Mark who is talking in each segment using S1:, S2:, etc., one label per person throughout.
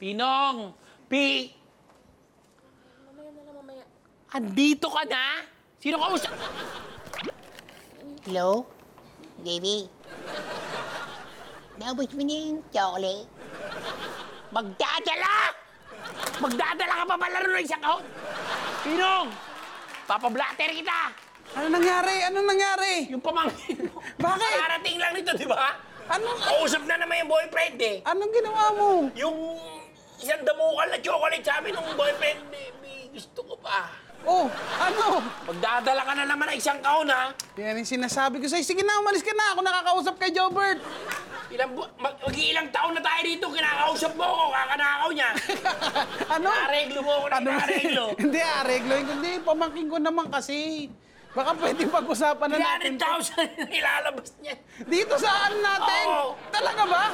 S1: Pinong! Pi!
S2: Mamaya na lang, mamaya.
S1: Andito ka na? Sino ka usap?
S3: Hello? Baby? Naubos mo na yung chocolate?
S1: Magdadala! Magdadala ka pa palaro ng isang kahon? Pinong! Papablatter kita!
S4: Ano nangyari? Ano nangyari?
S1: Yung pamangkin mo.
S4: Bakit?
S1: Karating lang nito, di ba?
S4: Anong,
S1: Kausap na naman yung boyfriend eh.
S4: anong ginawa mo?
S1: Yung isang damukal na chocolate sabi nung boyfriend, may, may gusto ko pa.
S4: Oh, ano?
S1: Magdadala ka na naman ng isang kahon, ha?
S4: Yan yung sinasabi ko sa'yo. Sige na, umalis ka na. Ako nakakausap kay Jobert.
S1: Ilang, bu- mag, mag-iilang taon na tayo dito, kinakausap mo ako, kakanakaw niya.
S4: Ano?
S1: Areglo mo ako ng areglo.
S4: Hindi, areglo. Hindi, pamangkin ko naman kasi. Baka pwede pag-usapan na natin. to.
S1: 300,000 ilalabas niya.
S4: Dito saan natin?
S1: Oo.
S4: Talaga ba?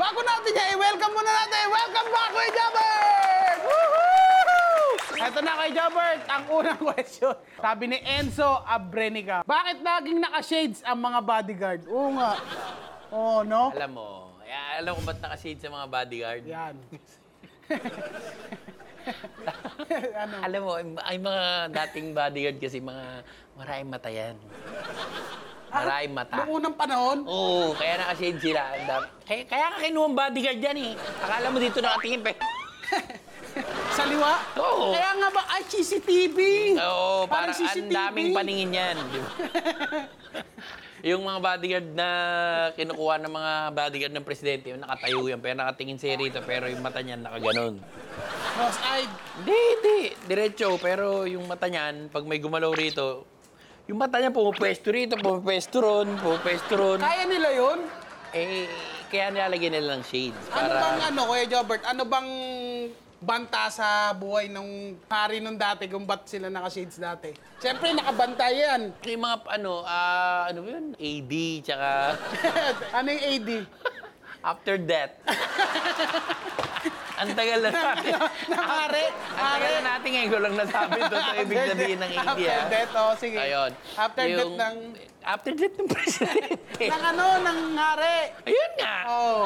S4: Bago natin niya, i-welcome muna natin. Welcome back, Kuya Jobert! Woohoo! Ito na kay Jobert, ang unang question. Sabi ni Enzo Abrenica, bakit laging naka-shades ang mga bodyguard? Oo nga. Oo, no?
S1: Alam mo, eh, alam ko ba't nakashade sa mga bodyguard?
S4: Yan. ano?
S1: Alam mo, ay mga dating bodyguard kasi mga maraming mata yan. Maraming mata.
S4: Noong unang panahon?
S1: Oo, kaya nakashade sila. Ang dam- Kaya, kaya ka kinuha ang bodyguard yan eh. Akala mo dito nakatingin pa.
S4: Sa liwa?
S1: Oo.
S4: Kaya nga ba, ay, CCTV!
S1: Oo, parang, ang
S4: CCTV.
S1: daming paningin yan. Di ba? yung mga bodyguard na kinukuha ng mga bodyguard ng presidente, yung nakatayo yan, pero nakatingin siya rito, pero yung mata niyan nakaganon.
S4: Cross-eyed.
S1: Hindi, hindi. Diretso, pero yung mata niyan, pag may gumalaw rito, yung mata niya pumupwesto rito, pumupwesto ron, pumupwesto ron.
S4: Kaya nila yun?
S1: Eh, kaya nilalagyan nila ng shades.
S4: Ano
S1: Para...
S4: bang ano, Kuya Jobert, ano bang banta sa buhay ng hari nung dati kung ba't sila naka-shades dati? Siyempre, nakabanta yan.
S1: Yung mga, ano, ah, ano ba yun? AD, tsaka
S4: ano yung AD?
S1: after death. Ang tagal na natin.
S4: ng hari?
S1: Ang tagal na natin ngayon ko lang nasabi ito. Ito ibig sabihin ng AD,
S4: After death, oh, sige.
S1: Ayun.
S4: After death
S1: Yung-
S4: ng...
S1: After death ng presidente.
S4: ng ano, ng hari.
S1: Ayun nga.
S4: Oh.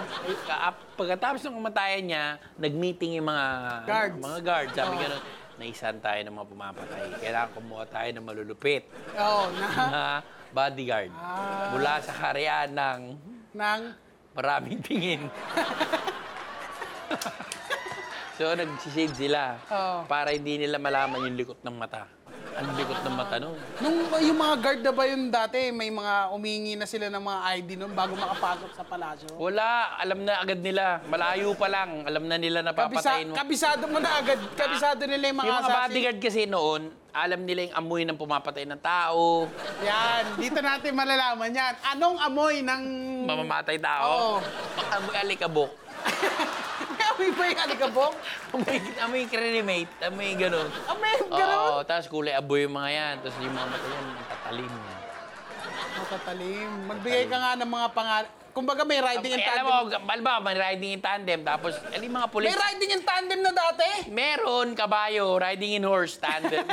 S1: Ka- Pagkatapos ng kamatayan niya, nag-meeting yung mga
S4: Guards.
S1: mga guards. Sabi
S4: Oo.
S1: gano'n, naisan tayo ng mga pumapatay. Kailangan kumuha tayo ng malulupit
S4: Oh, na...
S1: na bodyguard.
S4: Ah.
S1: Mula sa karyaan ng
S4: ng...
S1: maraming tingin. so, nag-shade sila
S4: Oo.
S1: para hindi nila malaman yung likot ng mata. Ang likot ng mata nun.
S4: Nung yung mga guard na ba yun dati, may mga umingi na sila ng mga ID nun bago makapasok sa palasyo?
S1: Wala, alam na agad nila. Malayo pa lang, alam na nila na
S4: Kabisa,
S1: papatayin mo.
S4: kabisado mo na agad. Kabisado nila yung mga,
S1: Yung mga
S4: assassin.
S1: bodyguard kasi noon, alam nila yung amoy ng pumapatay ng tao,
S4: Yan, dito natin malalaman yan. Anong amoy ng...
S1: mamamatay tao.
S4: Oo.
S1: Amoy alikabok.
S4: Amoy ba yung alikabok?
S1: Amoy, amoy cremate, amoy ganun.
S4: Amoy ganun?
S1: Oo, tapos kulay aboy yung mga yan. Tapos yung mga mata yan, ang tatalim.
S4: Matatalim. Magbigay ka nga ng mga pangalan. Kumbaga may riding in
S1: Ay, alam
S4: tandem.
S1: mo, balba, may riding in tandem. Tapos, alam yung mga pulis.
S4: May riding in tandem na dati?
S1: Meron, kabayo, riding in horse, tandem.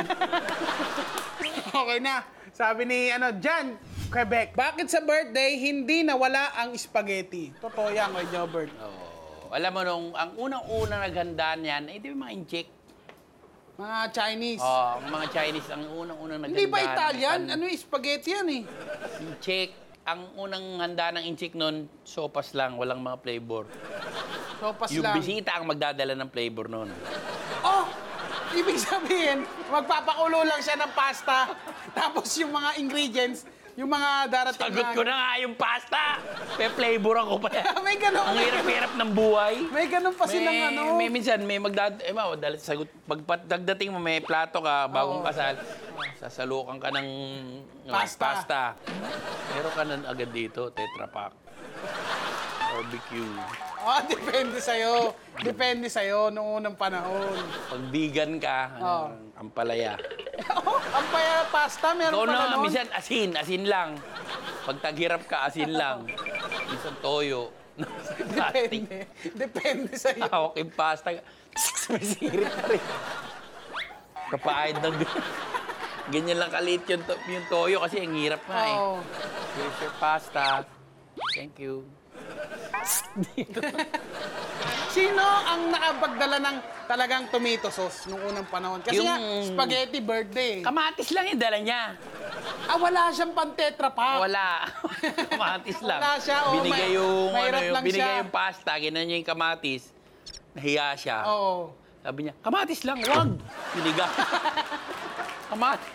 S4: Okay na. Sabi ni ano, Jan, Quebec. Bakit sa birthday hindi nawala ang spaghetti? Totoo yan, kay Jobert.
S1: Oo. Alam mo, nung, ang unang-unang naghanda niyan, eh, di ba mga incheck?
S4: Mga Chinese.
S1: Oh, mga Chinese, ang unang-unang naghanda.
S4: Hindi ba Italian? Ano yung spaghetti yan eh?
S1: Incheck. Ang unang handa ng incheck nun, sopas lang, walang mga flavor.
S4: Sopas
S1: Yung
S4: lang.
S1: bisita ang magdadala ng flavor nun.
S4: Oh! Ibig sabihin, magpapakulo lang siya ng pasta. Tapos yung mga ingredients, yung mga darating
S1: Sagot ko na nga yung pasta. May flavor ako pa
S4: may ganun.
S1: Ang hirap-hirap ng buhay.
S4: May ganun pa silang ano.
S1: May minsan, may magdad... Eh, ma, dahil sagot, pag pagdating mo, may plato ka, bagong
S4: Oo.
S1: kasal, sasalukan ka ng
S4: Pasta.
S1: pasta. Meron ka na agad dito, Tetra Pak. O Barbecue.
S4: Ah, depende sa'yo. Depende sa'yo noong unang panahon.
S1: Pag vegan ka,
S4: Oo.
S1: ano, ampalaya.
S4: Ang paya pasta, meron
S1: Ikaw
S4: pala
S1: na,
S4: nun.
S1: minsan asin, asin lang. Pag taghirap ka, asin lang. Minsan toyo. Plastic.
S4: Depende. Depende sa'yo.
S1: Hawak yung pasta. Sumisirit na rin. Kapahid ng... Ganyan lang kaliit yung, to- yung toyo kasi ang hirap nga eh.
S4: Oo.
S1: Here's your pasta. Thank you.
S4: Sino ang nakapagdala ng talagang tomato sauce nung unang panahon? Kasi nga,
S1: Yung-
S4: spaghetti birthday.
S1: Kamatis lang yung dala niya.
S4: ah, wala siyang pan tetra pack.
S1: Wala. kamatis lang.
S4: Wala siya, oo,
S1: binigay
S4: may-
S1: yung,
S4: mahirap
S1: ano, yung,
S4: lang
S1: binigay
S4: siya.
S1: yung pasta, ginan niya yung kamatis. Nahiya siya.
S4: Oo.
S1: Sabi niya, kamatis lang, wag. Binigay. kamatis.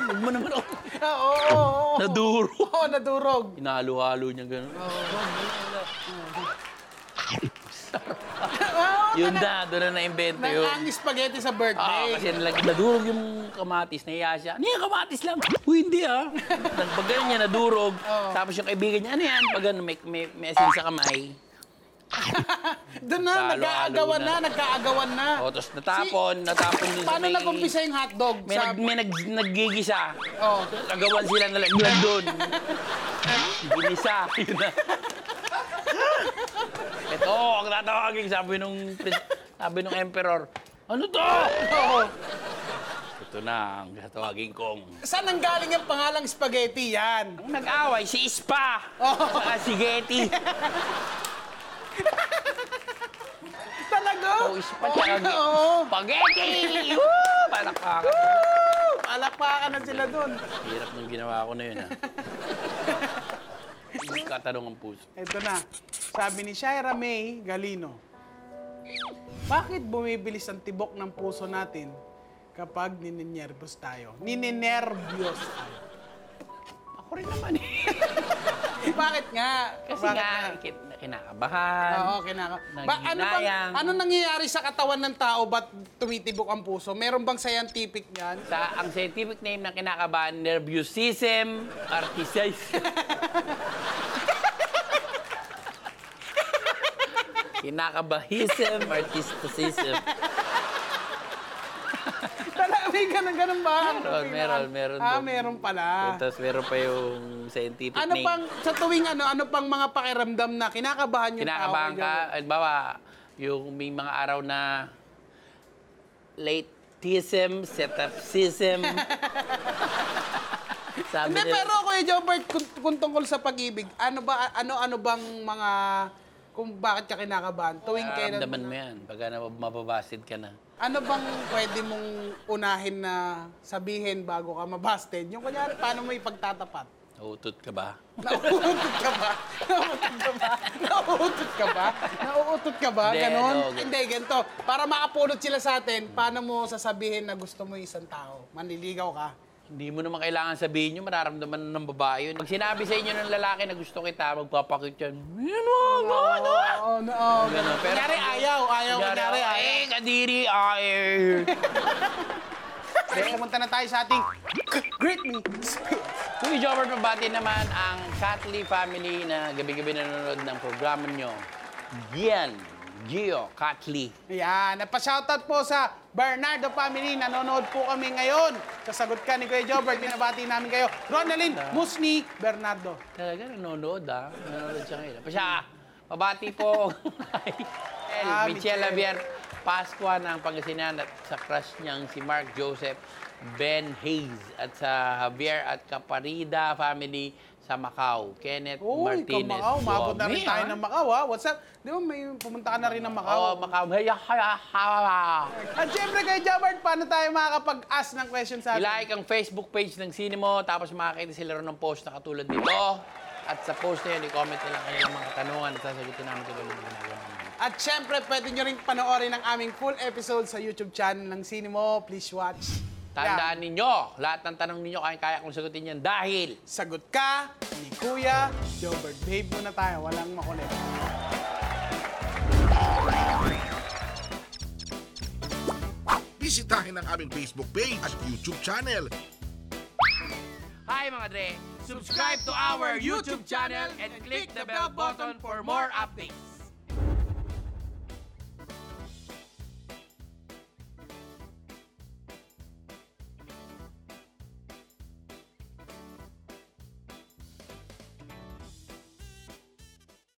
S1: Huwag mo naman ako.
S4: Ah, Oo, oo, oo.
S1: Naduro.
S4: Oo, nadurog.
S1: Hinalo-halo niya gano'n.
S4: Oo,
S1: Yun
S4: na.
S1: doon na na-invento
S4: Nang
S1: yun.
S4: ang spaghetti sa
S1: Ah,
S4: birthday.
S1: kasi nalag- nadurog yung kamatis, nahiya siya. Ano yung kamatis lang? Uy, hindi ah. Pag ganun niya, nadurog.
S4: Oo.
S1: Tapos yung kaibigan niya, ano yan? Pag ano, may, may, may asin sa kamay.
S4: Doon na,
S1: Halo-halo
S4: nagkaagawan na.
S1: na.
S4: nagkaagawan na.
S1: O, tapos natapon, natapon dun sa
S4: Paano
S1: may...
S4: nag-umpisa yung hotdog?
S1: May,
S4: sa...
S1: nag, may nag, naggigisa.
S4: Oh.
S1: Nagawan sila na lang doon. Ginisa. Yun na. Ito, ang tatawagin, sabi nung, pres- sabi nung emperor, ano to? Ito na ang tatawagin kong.
S4: Saan ang galing yung pangalang spaghetti yan?
S1: Ang nag-away, si Ispa.
S4: Oh.
S1: Saka si Getty.
S4: Talaga?
S1: Oh, Ispa tsaka Getty.
S4: Oo.
S1: Spaghetti! Woo! Palakpakan.
S4: Palakpakan na sila doon.
S1: Hirap nung ginawa ko na yun, ha? Hindi katanong ang puso.
S4: Ito na. Sabi ni Shaira May Galino, Bakit bumibilis ang tibok ng puso natin kapag nininervyos tayo? Nininervyos tayo.
S1: Ako rin naman eh.
S4: Bakit nga?
S1: Kasi
S4: Bakit
S1: nga, kin- kinakabahan.
S4: Oo, kinaka. Ba, ano bang,
S1: Nanghihinayang.
S4: ano nangyayari sa katawan ng tao ba't tumitibok ang puso? Meron bang scientific yan?
S1: Sa ang scientific name ng kinakabahan, nerviosism artisis. Kinakabahism, artistism.
S4: Talaga, may ganun-ganun ba?
S1: Meron, meron, meron
S4: Ah,
S1: doon.
S4: meron pala.
S1: Tapos meron pa yung scientific
S4: Ano
S1: name.
S4: pang, sa tuwing ano, ano pang mga pakiramdam na kinakabahan yung
S1: Kinakabahan
S4: tao?
S1: ka, halimbawa, yung may mga araw na lateism, setupsism. Sabi
S4: Hindi,
S1: nila,
S4: pero Kuya Jobert, kung, kung tungkol sa pag-ibig, ano ba, ano, ano bang mga, kung bakit ka kinakabahan? Tuwing kailan,
S1: Nararamdaman mo yan pagka na mababasid ka na.
S4: ano bang pwede mong unahin na sabihin bago ka mabasted? Yung kunyari, paano mo ipagtatapat?
S1: Nauutot ka ba?
S4: Nauutot ka ba? Nauutot ka ba? Nauutot ka ba? Nauutot ka ba?
S1: Hindi,
S4: Ganon?
S1: ano,
S4: Hindi, ganito. Para makapulot sila sa atin, paano mo sasabihin na gusto mo yung isang tao? Manliligaw ka?
S1: Hindi mo naman kailangan sabihin yun, mararamdaman ng babae yun. Pag sinabi sa inyo ng lalaki na gusto kita, magpapakit yan. Yan mo, ano, ano,
S4: Oo, no, oo.
S1: Ganun. Pero
S4: Kunyari,
S1: pag-
S4: ayaw. Ayaw, kunyari,
S1: oh,
S4: ayaw.
S1: Eh, kadiri, ay.
S4: Kaya pumunta na tayo sa ating Great Me.
S1: Kuya Jobber, mabati naman ang Catley family na gabi-gabi nanonood ng programa nyo. Gian, Gio, Catley.
S4: Ayan, napashoutout po sa Bernardo family. Nanonood po kami ngayon. Sasagot ka ni Kuya Jobert. Binabati namin kayo. Ronaldin, Musni, Bernardo.
S1: Talaga nanonood ah. Nanonood siya ngayon. Pa siya, pabati po kay
S4: Ah,
S1: Michelle
S4: Michelle.
S1: Javier Pascua ng Pangasinan at sa crush niyang si Mark Joseph Ben Hayes at sa Javier at Caparida family sa Macau. Kenneth
S4: Uy,
S1: Martinez.
S4: Macau. Umabot na rin tayo
S1: ah.
S4: ng Macau, ha? What's up? Di ba may pumunta ka na rin ng Macau?
S1: Oo, Macau. Haya, haya, haya.
S4: At syempre kay Jobert, paano tayo makakapag-ask ng question sa atin?
S1: I-like ang Facebook page ng Sinimo, tapos makakita sila ron ng post na katulad nito. At sa post na yun, i-comment nila ang kanilang mga katanungan at sasagutin namin katulad ng ginagawa namin.
S4: At syempre, pwede nyo rin panoorin ang aming full episode sa YouTube channel ng Cinemo. Please watch.
S1: Tandaan ninyo, lahat ng tanong ninyo, kaya-kaya kong sagutin yan dahil
S4: Sagot ka ni Kuya Jobert. Babe muna tayo, walang makulit.
S5: Bisitahin ang aming Facebook page at YouTube channel.
S1: Hi mga Dre! Subscribe to our YouTube channel and click the bell button for more updates.